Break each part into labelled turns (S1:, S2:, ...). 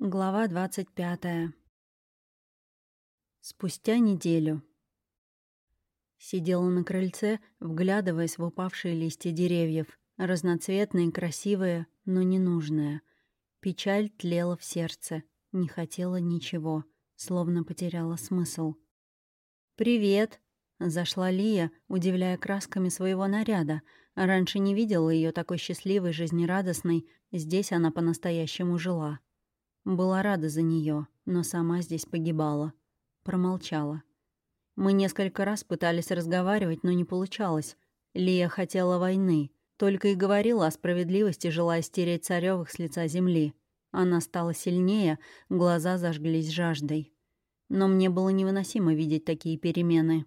S1: Глава двадцать пятая. Спустя неделю. Сидела на крыльце, вглядываясь в упавшие листья деревьев, разноцветные, красивые, но ненужные. Печаль тлела в сердце, не хотела ничего, словно потеряла смысл. «Привет!» — зашла Лия, удивляя красками своего наряда. Раньше не видела ее такой счастливой, жизнерадостной, здесь она по-настоящему жила. Была рада за нее, но сама здесь погибала. Промолчала. Мы несколько раз пытались разговаривать, но не получалось. Лия хотела войны. Только и говорила о справедливости, желая стереть Царёвых с лица земли. Она стала сильнее, глаза зажглись жаждой. Но мне было невыносимо видеть такие перемены.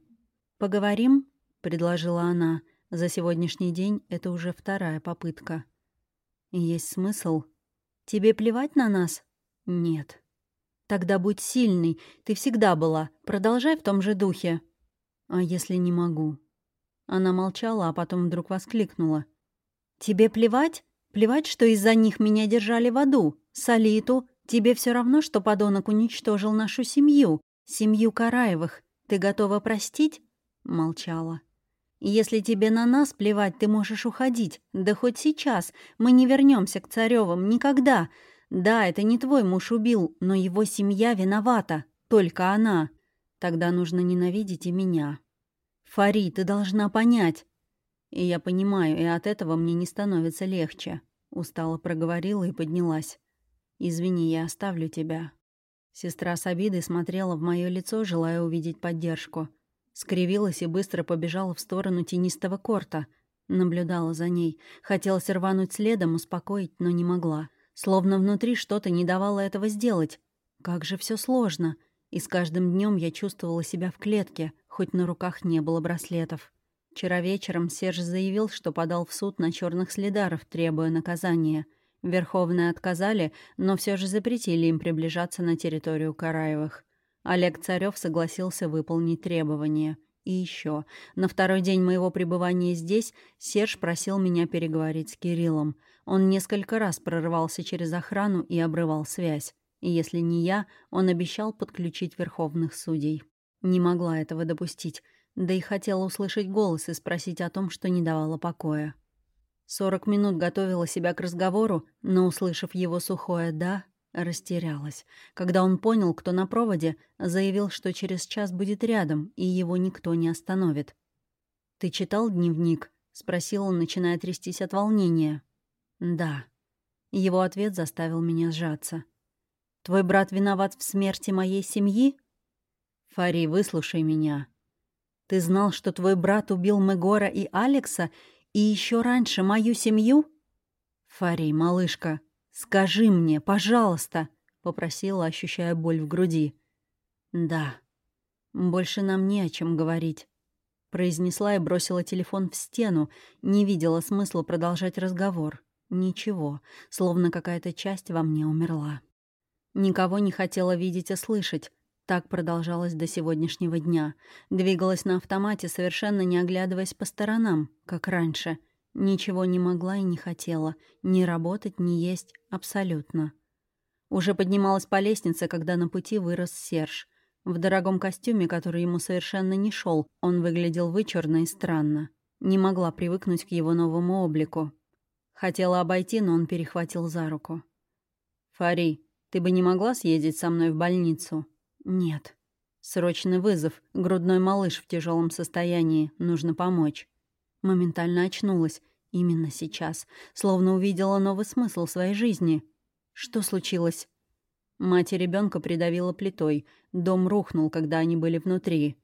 S1: «Поговорим?» — предложила она. За сегодняшний день это уже вторая попытка. «Есть смысл? Тебе плевать на нас?» «Нет». «Тогда будь сильный. Ты всегда была. Продолжай в том же духе». «А если не могу?» Она молчала, а потом вдруг воскликнула. «Тебе плевать? Плевать, что из-за них меня держали в аду? Солиту? Тебе все равно, что подонок уничтожил нашу семью, семью Караевых. Ты готова простить?» Молчала. «Если тебе на нас плевать, ты можешь уходить. Да хоть сейчас. Мы не вернемся к Царевым никогда. Да, это не твой муж убил, но его семья виновата. Только она. Тогда нужно ненавидеть и меня. Фари, ты должна понять. И я понимаю, и от этого мне не становится легче. Устало проговорила и поднялась. Извини, я оставлю тебя. Сестра с обидой смотрела в мое лицо, желая увидеть поддержку. Скривилась и быстро побежала в сторону тенистого корта. Наблюдала за ней. Хотелось рвануть следом, успокоить, но не могла. Словно внутри что-то не давало этого сделать. Как же все сложно. И с каждым днем я чувствовала себя в клетке, хоть на руках не было браслетов. Вчера вечером Серж заявил, что подал в суд на черных следаров, требуя наказания. Верховные отказали, но все же запретили им приближаться на территорию Караевых. Олег Царев согласился выполнить требования. И еще, на второй день моего пребывания здесь Серж просил меня переговорить с Кириллом — он несколько раз прорывался через охрану и обрывал связь. И если не я, он обещал подключить верховных судей. Не могла этого допустить, да и хотела услышать голос и спросить о том, что не давало покоя. Сорок минут готовила себя к разговору, но, услышав его сухое «да», растерялась. Когда он понял, кто на проводе, заявил, что через час будет рядом, и его никто не остановит. «Ты читал дневник?» — спросил он, начиная трястись от волнения. «Да». Его ответ заставил меня сжаться. «Твой брат виноват в смерти моей семьи?» «Фари, выслушай меня. Ты знал, что твой брат убил Мегора и Алекса, и еще раньше мою семью?» «Фари, малышка, скажи мне, пожалуйста», — попросила, ощущая боль в груди. «Да. Больше нам не о чем говорить». Произнесла и бросила телефон в стену, не видела смысла продолжать разговор. Ничего, словно какая-то часть во мне умерла. Никого не хотела видеть и слышать. Так продолжалось до сегодняшнего дня. Двигалась на автомате, совершенно не оглядываясь по сторонам, как раньше. Ничего не могла и не хотела. Ни работать, ни есть. Абсолютно. Уже поднималась по лестнице, когда на пути вырос Серж. В дорогом костюме, который ему совершенно не шел, он выглядел вычурно и странно. Не могла привыкнуть к его новому облику, Хотела обойти, но он перехватил за руку. «Фари, ты бы не могла съездить со мной в больницу?» «Нет». «Срочный вызов. Грудной малыш в тяжелом состоянии. Нужно помочь». Моментально очнулась. Именно сейчас. Словно увидела новый смысл своей жизни. Что случилось? Мать ребенка придавила плитой. Дом рухнул, когда они были внутри.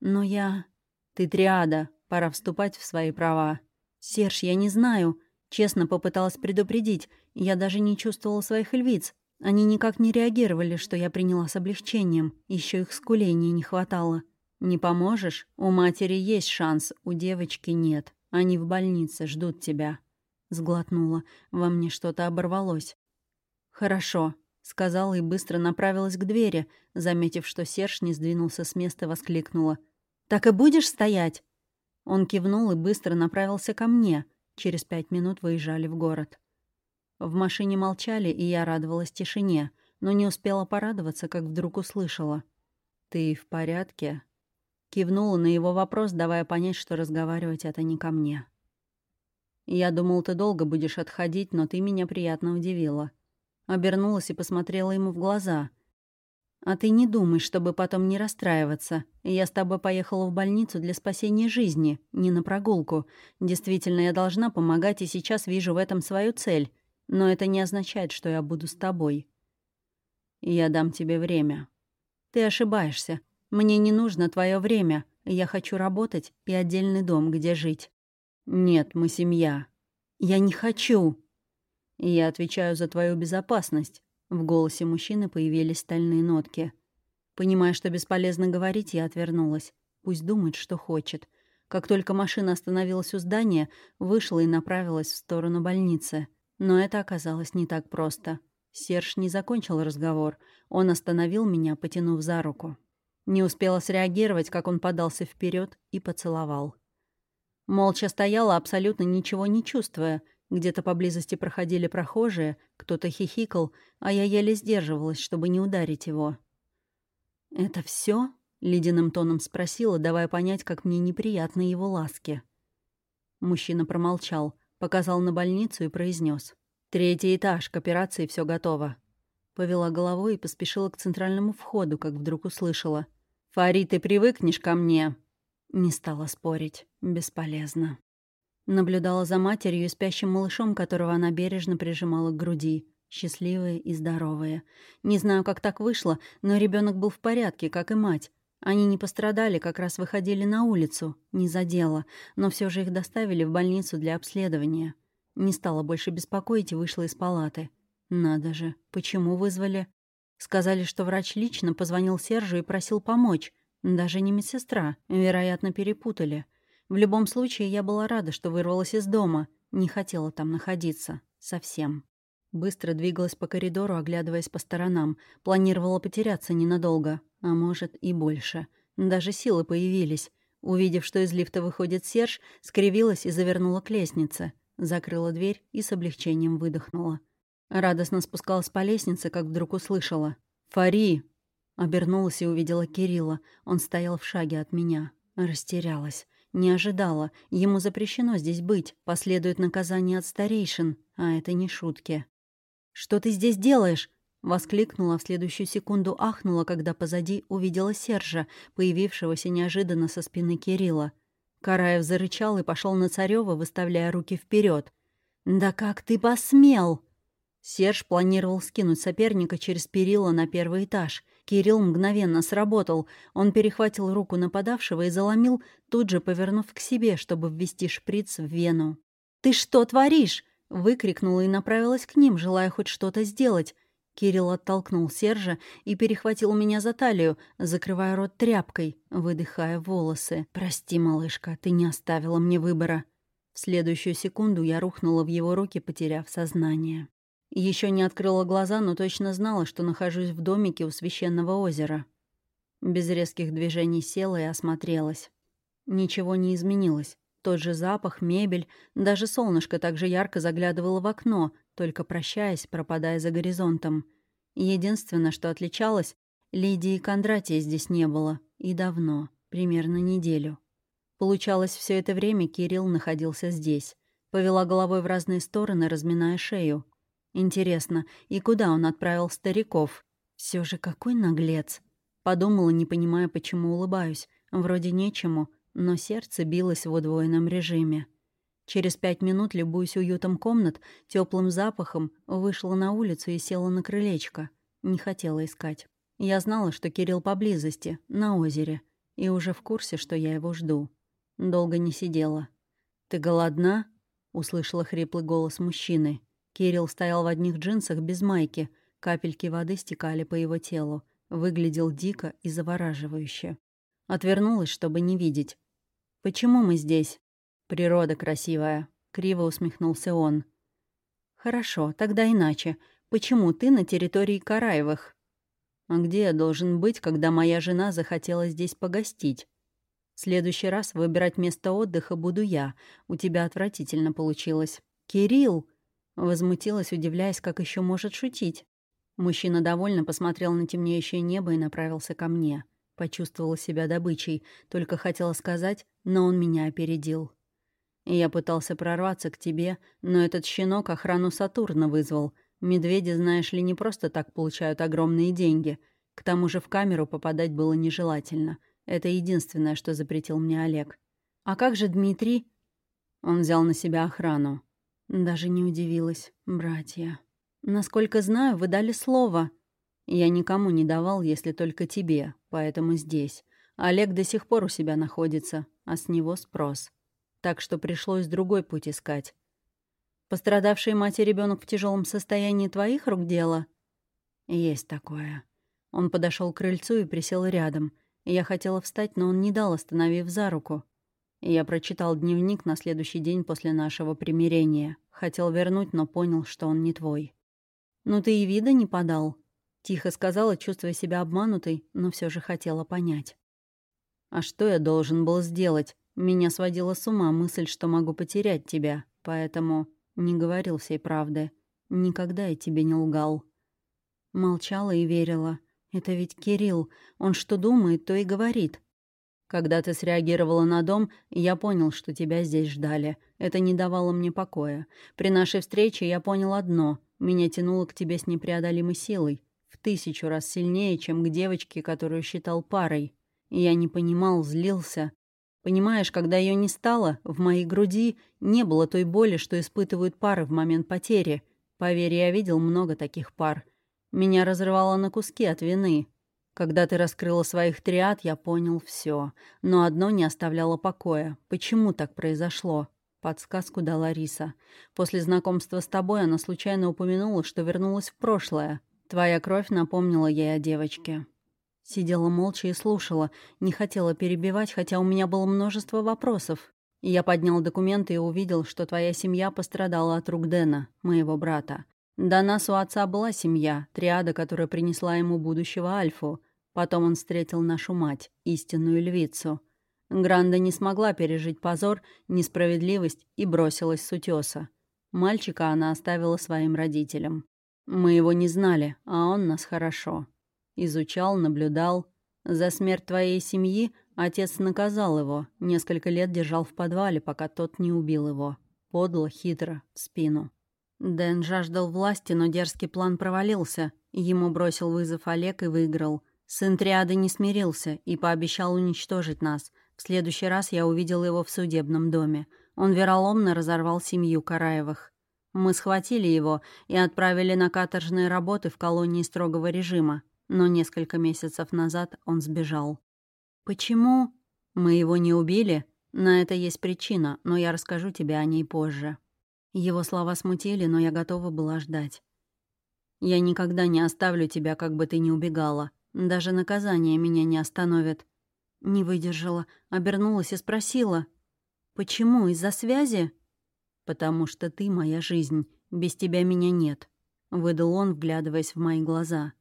S1: Но я... Ты триада. Пора вступать в свои права. Серж, я не знаю. Честно попыталась предупредить, я даже не чувствовала своих львиц. Они никак не реагировали, что я приняла с облегчением. Еще их скуления не хватало. «Не поможешь? У матери есть шанс, у девочки нет. Они в больнице, ждут тебя». Сглотнула. Во мне что-то оборвалось. «Хорошо», — сказала и быстро направилась к двери, заметив, что Серж не сдвинулся с места, воскликнула. «Так и будешь стоять?» Он кивнул и быстро направился ко мне. Через пять минут выезжали в город. В машине молчали, и я радовалась тишине. но не успела порадоваться, как вдруг услышала. «Ты в порядке?» Кивнула на его вопрос, давая понять, что разговаривать это не ко мне. «Я думал, ты долго будешь отходить, но ты меня приятно удивила». Обернулась и посмотрела ему в глаза. «А ты не думай, чтобы потом не расстраиваться. Я с тобой поехала в больницу для спасения жизни, не на прогулку. Действительно, я должна помогать, и сейчас вижу в этом свою цель. Но это не означает, что я буду с тобой. Я дам тебе время. Ты ошибаешься. Мне не нужно твое время. Я хочу работать и отдельный дом, где жить. Нет, мы семья. Я не хочу. Я отвечаю за твою безопасность. В голосе мужчины появились стальные нотки. Понимая, что бесполезно говорить, я отвернулась. Пусть думает, что хочет. Как только машина остановилась у здания, вышла и направилась в сторону больницы. Но это оказалось не так просто. Серж не закончил разговор. Он остановил меня, потянув за руку. Не успела среагировать, как он подался вперед и поцеловал. Молча стояла, абсолютно ничего не чувствуя. Где-то поблизости проходили прохожие, кто-то хихикал, а я еле сдерживалась, чтобы не ударить его. «Это все? ледяным тоном спросила, давая понять, как мне неприятны его ласки. Мужчина промолчал, показал на больницу и произнес: «Третий этаж, к операции все готово». Повела головой и поспешила к центральному входу, как вдруг услышала. «Фари, ты привыкнешь ко мне?» Не стала спорить. Бесполезно. Наблюдала за матерью и спящим малышом, которого она бережно прижимала к груди. Счастливые и здоровые. Не знаю, как так вышло, но ребенок был в порядке, как и мать. Они не пострадали, как раз выходили на улицу. Не за дело, но все же их доставили в больницу для обследования. Не стала больше беспокоить и вышла из палаты. Надо же, почему вызвали? Сказали, что врач лично позвонил Сержу и просил помочь. Даже не медсестра, вероятно, перепутали. В любом случае, я была рада, что вырвалась из дома. Не хотела там находиться. Совсем. Быстро двигалась по коридору, оглядываясь по сторонам. Планировала потеряться ненадолго. А может, и больше. Даже силы появились. Увидев, что из лифта выходит Серж, скривилась и завернула к лестнице. Закрыла дверь и с облегчением выдохнула. Радостно спускалась по лестнице, как вдруг услышала. «Фари!» Обернулась и увидела Кирилла. Он стоял в шаге от меня. Растерялась. Не ожидала. Ему запрещено здесь быть. Последует наказание от старейшин. А это не шутки. «Что ты здесь делаешь?» Воскликнула, в следующую секунду ахнула, когда позади увидела Сержа, появившегося неожиданно со спины Кирилла. Караев зарычал и пошел на Царева, выставляя руки вперед. «Да как ты посмел!» Серж планировал скинуть соперника через перила на первый этаж. Кирилл мгновенно сработал. Он перехватил руку нападавшего и заломил, тут же повернув к себе, чтобы ввести шприц в вену. «Ты что творишь?» — выкрикнула и направилась к ним, желая хоть что-то сделать. Кирилл оттолкнул Сержа и перехватил меня за талию, закрывая рот тряпкой, выдыхая волосы. «Прости, малышка, ты не оставила мне выбора». В следующую секунду я рухнула в его руки, потеряв сознание. Еще не открыла глаза, но точно знала, что нахожусь в домике у священного озера. Без резких движений села и осмотрелась. Ничего не изменилось. Тот же запах, мебель, даже солнышко так же ярко заглядывало в окно, только прощаясь, пропадая за горизонтом. Единственное, что отличалось, Лидии Кондратия здесь не было. И давно, примерно неделю. Получалось, все это время Кирилл находился здесь. Повела головой в разные стороны, разминая шею. Интересно, и куда он отправил стариков? Все же какой наглец. Подумала, не понимая, почему улыбаюсь. Вроде нечему, но сердце билось в удвоенном режиме. Через пять минут, любуясь уютом комнат, теплым запахом, вышла на улицу и села на крылечко. Не хотела искать. Я знала, что Кирилл поблизости, на озере, и уже в курсе, что я его жду. Долго не сидела. «Ты голодна?» — услышала хриплый голос мужчины. Кирилл стоял в одних джинсах без майки, капельки воды стекали по его телу. Выглядел дико и завораживающе. Отвернулась, чтобы не видеть. «Почему мы здесь?» «Природа красивая», — криво усмехнулся он. «Хорошо, тогда иначе. Почему ты на территории Караевых?» «А где я должен быть, когда моя жена захотела здесь погостить?» «В следующий раз выбирать место отдыха буду я. У тебя отвратительно получилось». «Кирилл!» Возмутилась, удивляясь, как еще может шутить. Мужчина довольно посмотрел на темнеющее небо и направился ко мне. Почувствовала себя добычей, только хотела сказать, но он меня опередил. Я пытался прорваться к тебе, но этот щенок охрану Сатурна вызвал. Медведи, знаешь ли, не просто так получают огромные деньги. К тому же в камеру попадать было нежелательно. Это единственное, что запретил мне Олег. А как же Дмитрий? Он взял на себя охрану. Даже не удивилась, братья. Насколько знаю, вы дали слово. Я никому не давал, если только тебе, поэтому здесь. Олег до сих пор у себя находится, а с него спрос так что пришлось другой путь искать. Пострадавшая мать и ребенок в тяжелом состоянии твоих рук дело? Есть такое. Он подошел к крыльцу и присел рядом. Я хотела встать, но он не дал, остановив за руку. Я прочитал дневник на следующий день после нашего примирения. Хотел вернуть, но понял, что он не твой. «Ну ты и вида не подал», — тихо сказала, чувствуя себя обманутой, но все же хотела понять. «А что я должен был сделать? Меня сводила с ума мысль, что могу потерять тебя, поэтому не говорил всей правды. Никогда я тебе не лгал. Молчала и верила. Это ведь Кирилл. Он что думает, то и говорит. Когда ты среагировала на дом, я понял, что тебя здесь ждали. Это не давало мне покоя. При нашей встрече я понял одно. Меня тянуло к тебе с непреодолимой силой. В тысячу раз сильнее, чем к девочке, которую считал парой. Я не понимал, злился. Понимаешь, когда ее не стало, в моей груди не было той боли, что испытывают пары в момент потери. Поверь, я видел много таких пар. Меня разрывало на куски от вины. Когда ты раскрыла своих триад, я понял все. Но одно не оставляло покоя. Почему так произошло? Подсказку дала Риса. После знакомства с тобой она случайно упомянула, что вернулась в прошлое. Твоя кровь напомнила ей о девочке. Сидела молча и слушала, не хотела перебивать, хотя у меня было множество вопросов. Я поднял документы и увидел, что твоя семья пострадала от рук Дэна, моего брата. До нас у отца была семья, триада, которая принесла ему будущего Альфу. Потом он встретил нашу мать, истинную львицу. Гранда не смогла пережить позор, несправедливость и бросилась с утеса. Мальчика она оставила своим родителям. Мы его не знали, а он нас хорошо. Изучал, наблюдал. За смерть твоей семьи отец наказал его, несколько лет держал в подвале, пока тот не убил его. Подло, хитро, в спину. Дэн жаждал власти, но дерзкий план провалился. Ему бросил вызов Олег и выиграл. Сын Триады не смирился и пообещал уничтожить нас. В следующий раз я увидел его в судебном доме. Он вероломно разорвал семью Караевых. Мы схватили его и отправили на каторжные работы в колонии строгого режима но несколько месяцев назад он сбежал. «Почему?» «Мы его не убили. На это есть причина, но я расскажу тебе о ней позже». Его слова смутили, но я готова была ждать. «Я никогда не оставлю тебя, как бы ты ни убегала. Даже наказание меня не остановит». Не выдержала, обернулась и спросила. «Почему? Из-за связи?» «Потому что ты моя жизнь. Без тебя меня нет», — выдал он, вглядываясь в мои глаза.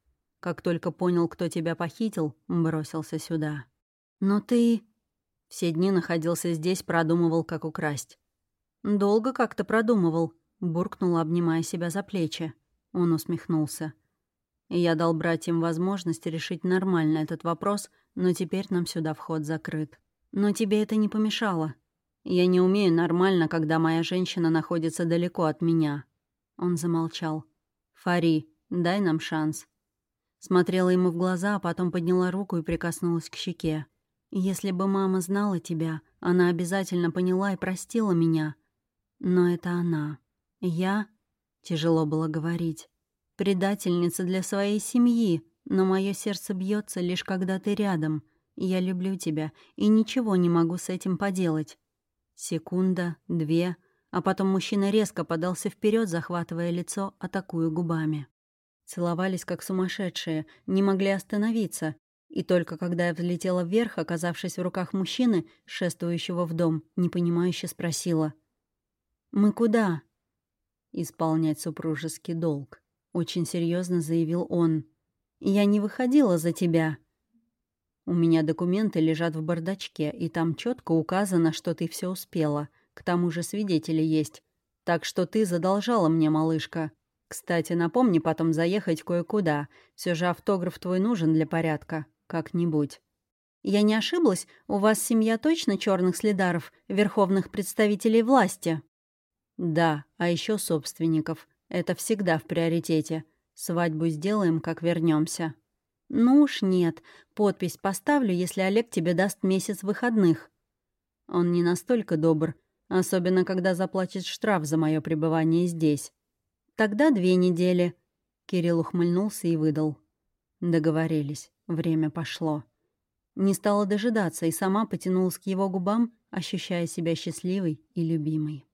S1: Как только понял, кто тебя похитил, бросился сюда. Но ты... Все дни находился здесь, продумывал, как украсть. «Долго как-то продумывал», — буркнула, обнимая себя за плечи. Он усмехнулся. Я дал братьям возможность решить нормально этот вопрос, но теперь нам сюда вход закрыт. Но тебе это не помешало. Я не умею нормально, когда моя женщина находится далеко от меня. Он замолчал. «Фари, дай нам шанс. Смотрела ему в глаза, а потом подняла руку и прикоснулась к щеке. «Если бы мама знала тебя, она обязательно поняла и простила меня. Но это она. Я...» Тяжело было говорить. «Предательница для своей семьи, но мое сердце бьется лишь когда ты рядом. Я люблю тебя и ничего не могу с этим поделать». Секунда, две, а потом мужчина резко подался вперед, захватывая лицо, атакуя губами. Целовались как сумасшедшие, не могли остановиться. И только когда я взлетела вверх, оказавшись в руках мужчины, шествующего в дом, непонимающе спросила. «Мы куда?» «Исполнять супружеский долг», — очень серьезно заявил он. «Я не выходила за тебя». «У меня документы лежат в бардачке, и там четко указано, что ты все успела. К тому же свидетели есть. Так что ты задолжала мне, малышка. Кстати, напомни потом заехать кое-куда. Все же автограф твой нужен для порядка. Как-нибудь. Я не ошиблась? У вас семья точно черных следаров, верховных представителей власти? Да, а еще собственников. Это всегда в приоритете. Свадьбу сделаем, как вернемся. Ну уж нет. Подпись поставлю, если Олег тебе даст месяц выходных. Он не настолько добр, особенно когда заплатит штраф за мое пребывание здесь. Тогда две недели. Кирилл ухмыльнулся и выдал. Договорились. Время пошло. Не стала дожидаться и сама потянулась к его губам, ощущая себя счастливой и любимой.